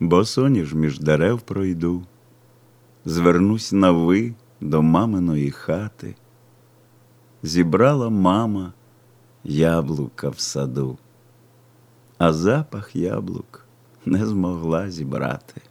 бо соніж між дерев пройду, звернусь на ви до маминої хати. Зібрала мама яблука в саду, а запах яблук не змогла зібрати.